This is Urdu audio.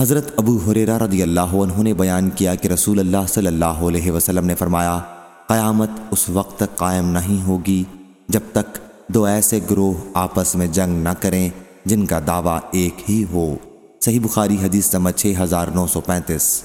حضرت ابو حریرہ رضی اللہ عنہ نے بیان کیا کہ رسول اللہ صلی اللہ علیہ وسلم نے فرمایا، قیامت اس وقت تک قائم نہیں ہوگی جب تک دو ایسے گروہ آپس میں جنگ نہ کریں جن کا دعویٰ ایک ہی ہو۔ صحیح بخاری حدیث سمجھ 6935